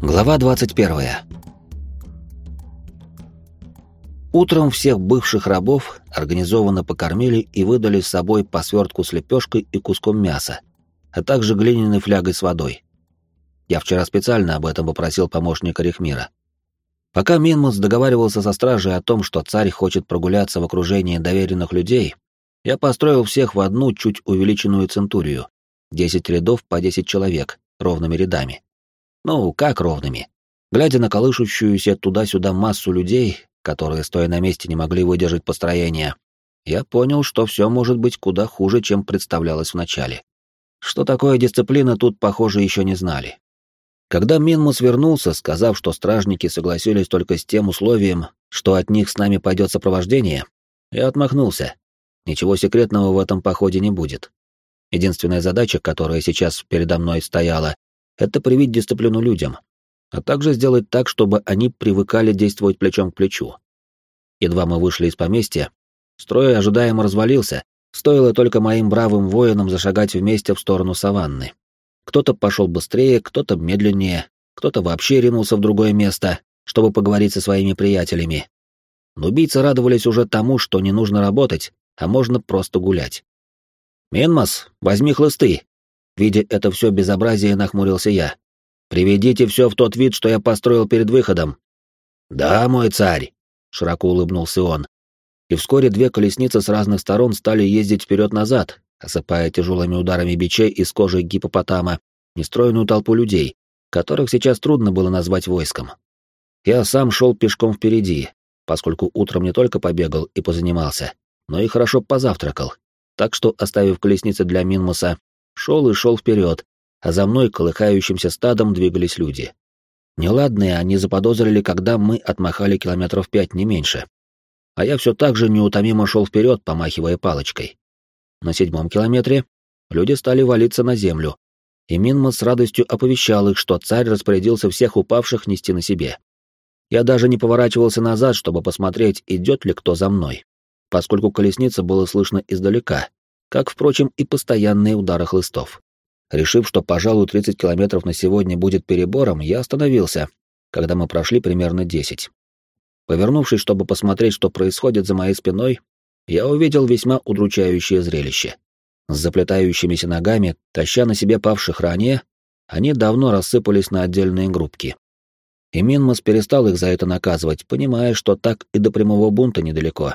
Глава 21. Утром всех бывших рабов организованно покормили и выдали с собой по свертку с лепешкой и куском мяса, а также глиняной флягой с водой. Я вчера специально об этом попросил помощника Рихмира. Пока Минмус договаривался со стражей о том, что царь хочет прогуляться в окружении доверенных людей, я построил всех в одну чуть увеличенную центурию, 10 рядов по 10 человек, ровными рядами. Ну, как ровными? Глядя на колышущуюся туда-сюда массу людей, которые, стоя на месте, не могли выдержать построение, я понял, что все может быть куда хуже, чем представлялось вначале. Что такое дисциплина, тут, похоже, еще не знали. Когда Минмус вернулся, сказав, что стражники согласились только с тем условием, что от них с нами пойдет сопровождение, я отмахнулся. Ничего секретного в этом походе не будет. Единственная задача, которая сейчас передо мной стояла, это привить дисциплину людям, а также сделать так, чтобы они привыкали действовать плечом к плечу. Едва мы вышли из поместья, строй ожидаемо развалился, стоило только моим бравым воинам зашагать вместе в сторону саванны. Кто-то пошел быстрее, кто-то медленнее, кто-то вообще ринулся в другое место, чтобы поговорить со своими приятелями. Но убийцы радовались уже тому, что не нужно работать, а можно просто гулять. «Минмас, возьми хлысты!» Видя это все безобразие, нахмурился я. «Приведите все в тот вид, что я построил перед выходом». «Да, мой царь», — широко улыбнулся он. И вскоре две колесницы с разных сторон стали ездить вперед-назад, осыпая тяжелыми ударами бичей из кожи гипопотама нестроенную толпу людей, которых сейчас трудно было назвать войском. Я сам шел пешком впереди, поскольку утром не только побегал и позанимался, но и хорошо позавтракал, так что, оставив колесницы для Минмуса, шел и шел вперед, а за мной колыхающимся стадом двигались люди. Неладные они заподозрили, когда мы отмахали километров пять, не меньше. А я все так же неутомимо шел вперед, помахивая палочкой. На седьмом километре люди стали валиться на землю, и Минма с радостью оповещал их, что царь распорядился всех упавших нести на себе. Я даже не поворачивался назад, чтобы посмотреть, идет ли кто за мной, поскольку колесница было слышно издалека, как, впрочем, и постоянные удары хлыстов. Решив, что, пожалуй, 30 километров на сегодня будет перебором, я остановился, когда мы прошли примерно 10. Повернувшись, чтобы посмотреть, что происходит за моей спиной, я увидел весьма удручающее зрелище. С заплетающимися ногами, таща на себе павших ранее, они давно рассыпались на отдельные группки. И Минмас перестал их за это наказывать, понимая, что так и до прямого бунта недалеко.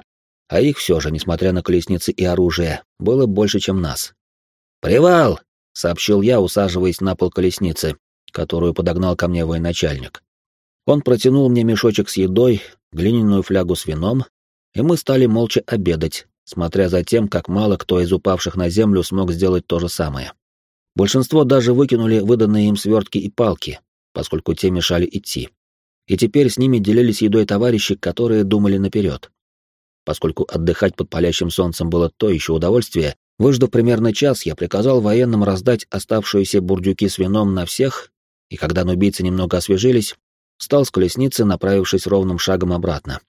А их все же, несмотря на колесницы и оружие, было больше, чем нас. «Привал!» — сообщил я, усаживаясь на пол колесницы, которую подогнал ко мне военачальник. Он протянул мне мешочек с едой, глиняную флягу с вином, и мы стали молча обедать, смотря за тем, как мало кто из упавших на землю смог сделать то же самое. Большинство даже выкинули выданные им свертки и палки, поскольку те мешали идти. И теперь с ними делились едой товарищи, которые думали наперед. Поскольку отдыхать под палящим солнцем было то еще удовольствие, выждав примерно час, я приказал военным раздать оставшиеся бурдюки с вином на всех, и когда нубийцы немного освежились, встал с колесницы, направившись ровным шагом обратно.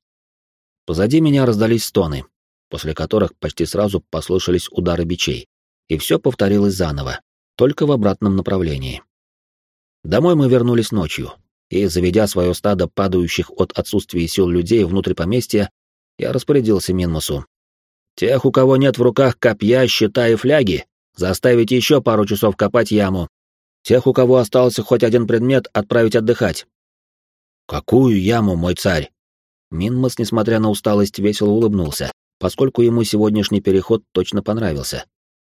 Позади меня раздались стоны, после которых почти сразу послышались удары бичей, и все повторилось заново, только в обратном направлении. Домой мы вернулись ночью, и, заведя свое стадо падающих от отсутствия сил людей внутрь поместья, я распорядился Минмусу. «Тех, у кого нет в руках копья, щита и фляги, заставить еще пару часов копать яму. Тех, у кого остался хоть один предмет, отправить отдыхать». «Какую яму, мой царь?» Минмас, несмотря на усталость, весело улыбнулся, поскольку ему сегодняшний переход точно понравился.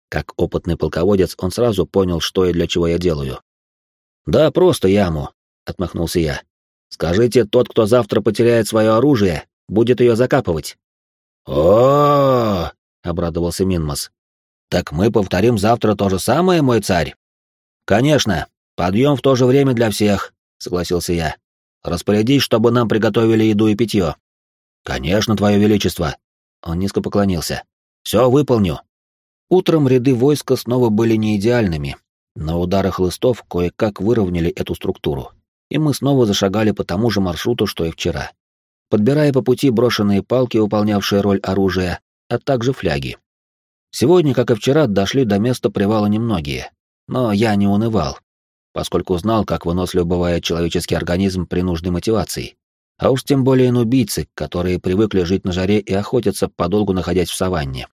Как опытный полководец, он сразу понял, что и для чего я делаю. «Да, просто яму», — отмахнулся я. «Скажите, тот, кто завтра потеряет свое оружие, будет ее закапывать. О, обрадовался Минмас. Так мы повторим завтра то же самое, мой царь. Конечно, подъем в то же время для всех, согласился я. Распорядись, чтобы нам приготовили еду и питье. Конечно, твое величество. Он низко поклонился. Все выполню. Утром ряды войска снова были не идеальными, но удары хлыстов кое-как выровняли эту структуру, и мы снова зашагали по тому же маршруту, что и вчера подбирая по пути брошенные палки, выполнявшие роль оружия, а также фляги. Сегодня, как и вчера, дошли до места привала немногие, но я не унывал. поскольку знал, как вынослив бывает человеческий организм при нужной мотивации. А уж тем более нубийцы, которые привыкли жить на жаре и охотиться, подолгу находясь в саванне.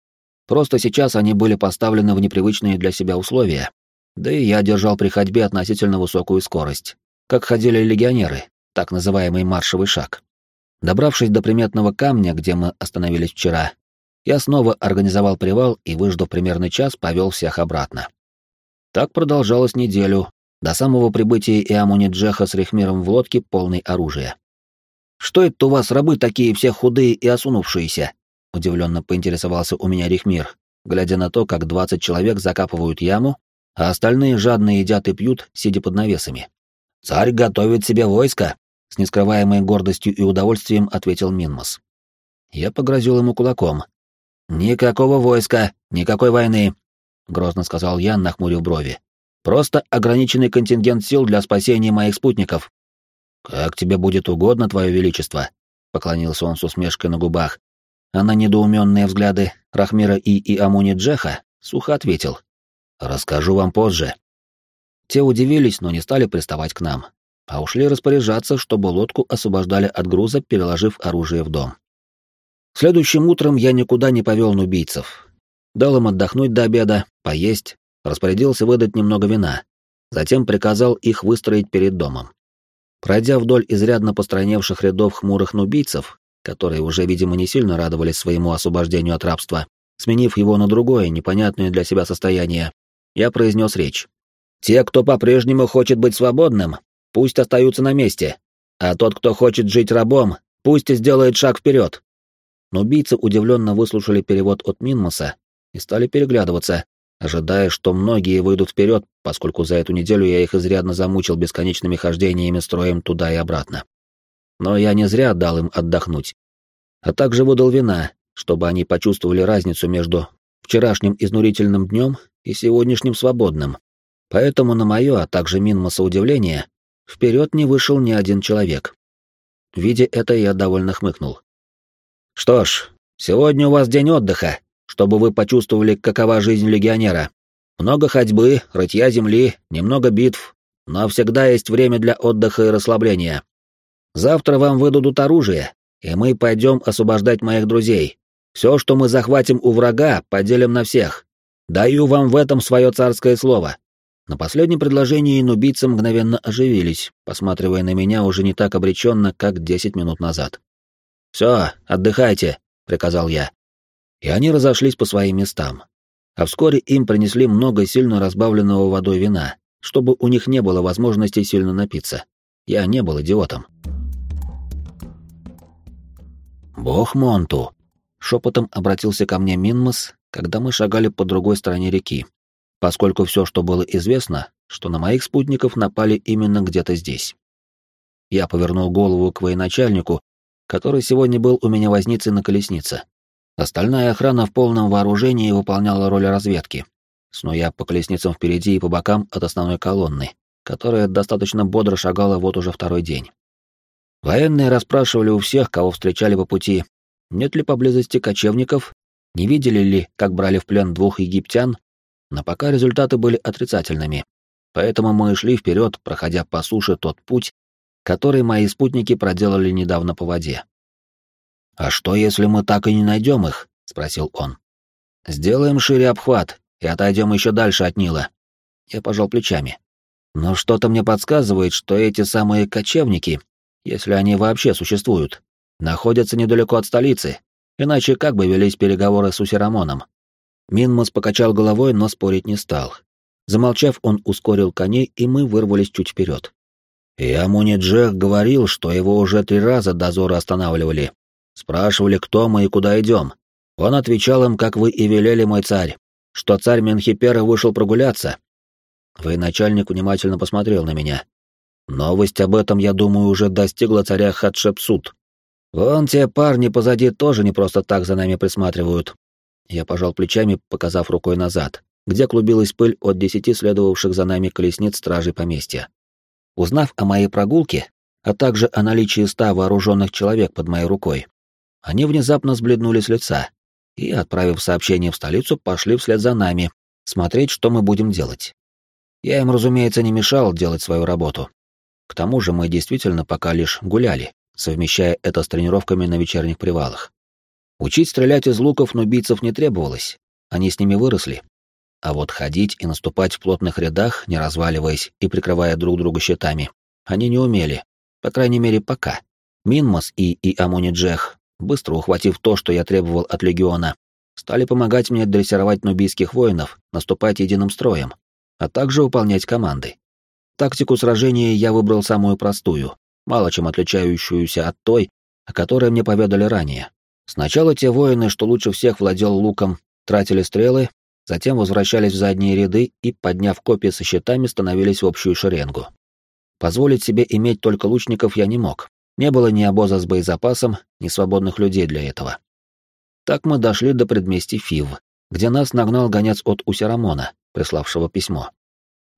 Просто сейчас они были поставлены в непривычные для себя условия. Да и я держал при ходьбе относительно высокую скорость. Как ходили легионеры, так называемый маршевый шаг. Добравшись до приметного камня, где мы остановились вчера, я снова организовал привал и, выждав примерно час, повел всех обратно. Так продолжалось неделю, до самого прибытия Иамуни Джеха с Рихмиром в лодке полной оружия. «Что это у вас рабы такие все худые и осунувшиеся?» — удивленно поинтересовался у меня Рихмир, глядя на то, как двадцать человек закапывают яму, а остальные жадно едят и пьют, сидя под навесами. «Царь готовит себе войско», — с нескрываемой гордостью и удовольствием ответил Минмос. Я погрозил ему кулаком. «Никакого войска, никакой войны», — грозно сказал я, нахмурив брови. «Просто ограниченный контингент сил для спасения моих спутников». «Как тебе будет угодно, твое величество», — поклонился он с усмешкой на губах. А на недоуменные взгляды Рахмира и Иамуни Джеха сухо ответил. «Расскажу вам позже». Те удивились, но не стали приставать к нам, а ушли распоряжаться, чтобы лодку освобождали от груза, переложив оружие в дом. Следующим утром я никуда не повел нубийцев. Дал им отдохнуть до обеда, поесть, распорядился выдать немного вина. Затем приказал их выстроить перед домом. Пройдя вдоль изрядно постраневших рядов хмурых нубийцев, которые уже, видимо, не сильно радовались своему освобождению от рабства, сменив его на другое, непонятное для себя состояние, я произнес речь. Те, кто по-прежнему хочет быть свободным, пусть остаются на месте, а тот, кто хочет жить рабом, пусть сделает шаг вперед. Но убийцы удивленно выслушали перевод от Минмоса и стали переглядываться, ожидая, что многие выйдут вперед, поскольку за эту неделю я их изрядно замучил бесконечными хождениями строем туда и обратно. Но я не зря дал им отдохнуть, а также выдал вина, чтобы они почувствовали разницу между вчерашним изнурительным днем и сегодняшним свободным, Поэтому на мое, а также Минмаса удивление, вперед не вышел ни один человек. Видя это, я довольно хмыкнул. «Что ж, сегодня у вас день отдыха, чтобы вы почувствовали, какова жизнь легионера. Много ходьбы, рытья земли, немного битв, но всегда есть время для отдыха и расслабления. Завтра вам выдадут оружие, и мы пойдем освобождать моих друзей. Все, что мы захватим у врага, поделим на всех. Даю вам в этом свое царское слово. На последнем предложении нубийцы мгновенно оживились, посматривая на меня уже не так обреченно, как десять минут назад. «Все, отдыхайте», — приказал я. И они разошлись по своим местам. А вскоре им принесли много сильно разбавленного водой вина, чтобы у них не было возможности сильно напиться. Я не был идиотом. «Бог Монту!» — шепотом обратился ко мне Минмас, когда мы шагали по другой стороне реки, поскольку все, что было известно, что на моих спутников напали именно где-то здесь. Я повернул голову к военачальнику, который сегодня был у меня возницей на колеснице. Остальная охрана в полном вооружении выполняла роль разведки, снуя по колесницам впереди и по бокам от основной колонны, которая достаточно бодро шагала вот уже второй день. Военные расспрашивали у всех, кого встречали по пути, нет ли поблизости кочевников, не видели ли, как брали в плен двух египтян но пока результаты были отрицательными. Поэтому мы шли вперед, проходя по суше тот путь, который мои спутники проделали недавно по воде. «А что, если мы так и не найдем их?» — спросил он. «Сделаем шире обхват и отойдем еще дальше от Нила». Я пожал плечами. «Но что-то мне подсказывает, что эти самые кочевники, если они вообще существуют, находятся недалеко от столицы, иначе как бы велись переговоры с Усерамоном?» Минмос покачал головой, но спорить не стал. Замолчав, он ускорил коней, и мы вырвались чуть вперед. И Амуни Джек говорил, что его уже три раза дозоры останавливали. Спрашивали, кто мы и куда идем. Он отвечал им, как вы и велели, мой царь, что царь Менхипера вышел прогуляться. Военачальник внимательно посмотрел на меня. Новость об этом, я думаю, уже достигла царя Хатшепсут. Вон те парни позади тоже не просто так за нами присматривают, я пожал плечами, показав рукой назад, где клубилась пыль от десяти следовавших за нами колесниц стражей поместья. Узнав о моей прогулке, а также о наличии ста вооруженных человек под моей рукой, они внезапно сбледнули с лица и, отправив сообщение в столицу, пошли вслед за нами, смотреть, что мы будем делать. Я им, разумеется, не мешал делать свою работу. К тому же мы действительно пока лишь гуляли, совмещая это с тренировками на вечерних привалах. Учить стрелять из луков нубийцев не требовалось, они с ними выросли. А вот ходить и наступать в плотных рядах, не разваливаясь и прикрывая друг друга щитами, они не умели, по крайней мере, пока. Минмас и Иамуни Джех, быстро ухватив то, что я требовал от легиона, стали помогать мне дрессировать нубийских воинов, наступать единым строем, а также выполнять команды. Тактику сражения я выбрал самую простую, мало чем отличающуюся от той, о которой мне поведали ранее. Сначала те воины, что лучше всех владел луком, тратили стрелы, затем возвращались в задние ряды и, подняв копья со щитами, становились в общую шеренгу. Позволить себе иметь только лучников я не мог. Не было ни обоза с боезапасом, ни свободных людей для этого. Так мы дошли до предместья Фив, где нас нагнал гонец от Усерамона, приславшего письмо.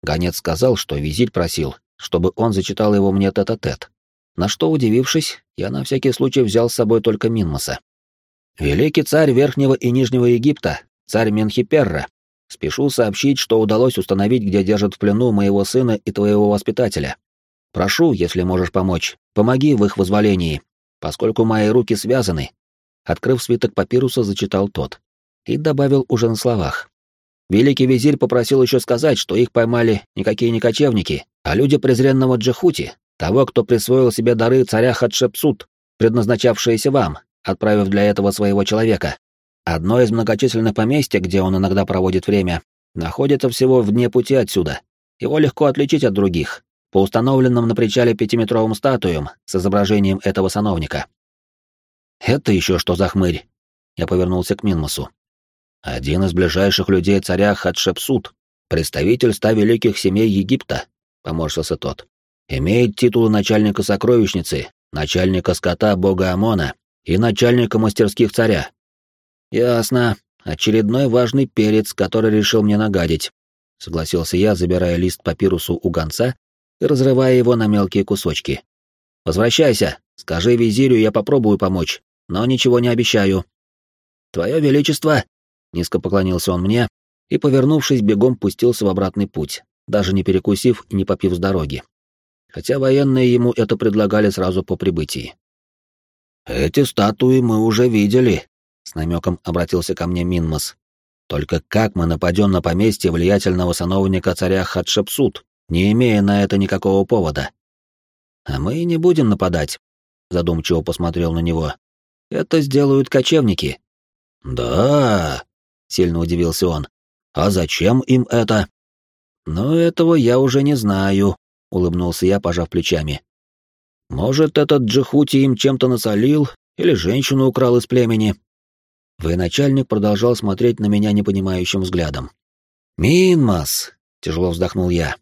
Гонец сказал, что визирь просил, чтобы он зачитал его мне тет-а-тет. На что, удивившись, я на всякий случай взял с собой только Минмаса. «Великий царь Верхнего и Нижнего Египта, царь Менхиперра, спешу сообщить, что удалось установить, где держат в плену моего сына и твоего воспитателя. Прошу, если можешь помочь, помоги в их возволении, поскольку мои руки связаны». Открыв свиток папируса, зачитал тот. И добавил уже на словах. Великий визирь попросил еще сказать, что их поймали никакие не кочевники, а люди презренного Джахути, того, кто присвоил себе дары царя Хатшепсут, предназначавшиеся вам, отправив для этого своего человека. Одно из многочисленных поместья, где он иногда проводит время, находится всего в дне пути отсюда. Его легко отличить от других, по установленным на причале пятиметровым статуям с изображением этого сановника. «Это еще что за хмырь?» Я повернулся к Минмасу. Один из ближайших людей царя Хатшепсут, представитель ста великих семей Египта, поморщился тот. Имеет титулы начальника сокровищницы, начальника скота бога Амона и начальника мастерских царя. Ясно. Очередной важный перец, который решил мне нагадить. Согласился я, забирая лист папирусу у гонца и разрывая его на мелкие кусочки. Возвращайся, скажи визирю, я попробую помочь, но ничего не обещаю. Твое величество, Низко поклонился он мне и, повернувшись, бегом пустился в обратный путь, даже не перекусив и не попив с дороги. Хотя военные ему это предлагали сразу по прибытии. «Эти статуи мы уже видели», — с намеком обратился ко мне Минмас. «Только как мы нападем на поместье влиятельного сановника царя Хатшепсут, не имея на это никакого повода?» «А мы и не будем нападать», — задумчиво посмотрел на него. «Это сделают кочевники». «Да», сильно удивился он. А зачем им это? Но этого я уже не знаю, улыбнулся я, пожав плечами. Может, этот Джихути им чем-то насолил или женщину украл из племени? Военачальник продолжал смотреть на меня непонимающим взглядом. «Минмас!» — тяжело вздохнул я.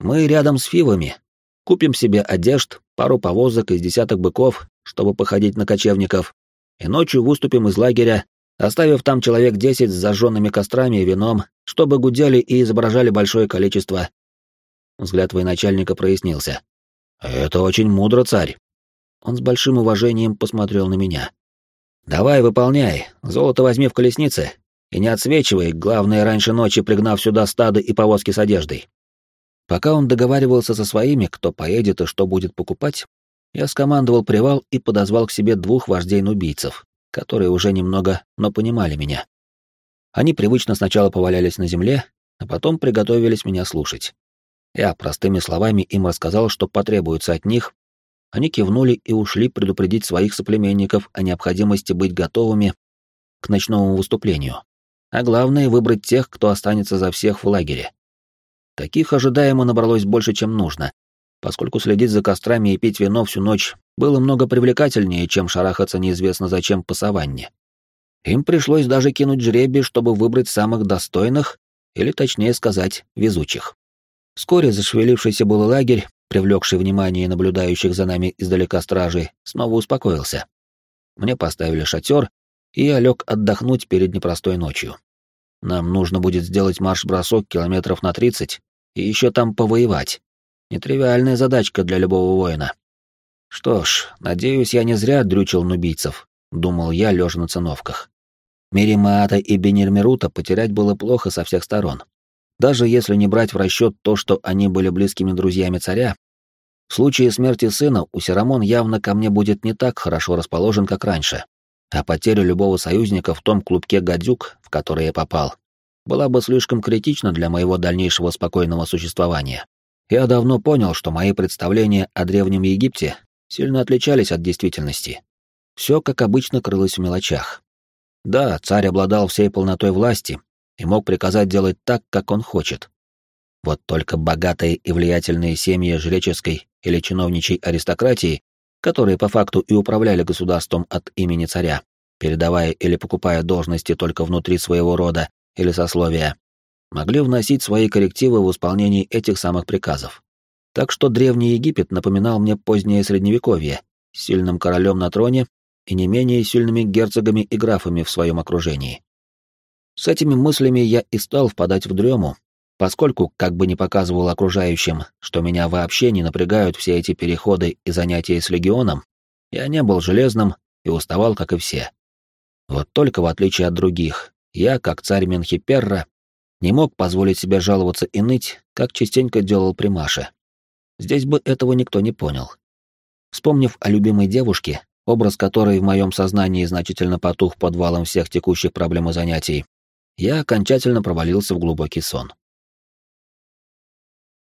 «Мы рядом с Фивами. Купим себе одежд, пару повозок из десяток быков, чтобы походить на кочевников, и ночью выступим из лагеря оставив там человек десять с зажженными кострами и вином, чтобы гудели и изображали большое количество. Взгляд военачальника прояснился. «Это очень мудро, царь». Он с большим уважением посмотрел на меня. «Давай, выполняй, золото возьми в колеснице, и не отсвечивай, главное, раньше ночи пригнав сюда стады и повозки с одеждой». Пока он договаривался со своими, кто поедет и что будет покупать, я скомандовал привал и подозвал к себе двух вождей-нубийцев, которые уже немного, но понимали меня. Они привычно сначала повалялись на земле, а потом приготовились меня слушать. Я простыми словами им рассказал, что потребуется от них. Они кивнули и ушли предупредить своих соплеменников о необходимости быть готовыми к ночному выступлению. А главное — выбрать тех, кто останется за всех в лагере. Таких ожидаемо набралось больше, чем нужно, поскольку следить за кострами и пить вино всю ночь было много привлекательнее, чем шарахаться неизвестно зачем по саванне. Им пришлось даже кинуть жребий, чтобы выбрать самых достойных, или точнее сказать, везучих. Вскоре зашевелившийся был лагерь, привлекший внимание наблюдающих за нами издалека стражей, снова успокоился. Мне поставили шатер, и я лег отдохнуть перед непростой ночью. Нам нужно будет сделать марш-бросок километров на тридцать и еще там повоевать, Нетривиальная задачка для любого воина. Что ж, надеюсь, я не зря дрючил нубийцев, думал я, лежа на циновках. Миримаата и Бенирмирута потерять было плохо со всех сторон. Даже если не брать в расчет то, что они были близкими друзьями царя, в случае смерти сына у Серамон явно ко мне будет не так хорошо расположен, как раньше. А потеря любого союзника в том клубке гадюк, в который я попал, была бы слишком критична для моего дальнейшего спокойного существования. Я давно понял, что мои представления о Древнем Египте сильно отличались от действительности. Все, как обычно, крылось в мелочах. Да, царь обладал всей полнотой власти и мог приказать делать так, как он хочет. Вот только богатые и влиятельные семьи жреческой или чиновничьей аристократии, которые по факту и управляли государством от имени царя, передавая или покупая должности только внутри своего рода или сословия, могли вносить свои коррективы в исполнении этих самых приказов. Так что Древний Египет напоминал мне позднее Средневековье, с сильным королем на троне и не менее сильными герцогами и графами в своем окружении. С этими мыслями я и стал впадать в дрему, поскольку, как бы ни показывал окружающим, что меня вообще не напрягают все эти переходы и занятия с легионом, я не был железным и уставал, как и все. Вот только в отличие от других, я, как царь Менхиперра, не мог позволить себе жаловаться и ныть, как частенько делал при Маше. Здесь бы этого никто не понял. Вспомнив о любимой девушке, образ которой в моем сознании значительно потух под валом всех текущих проблем и занятий, я окончательно провалился в глубокий сон.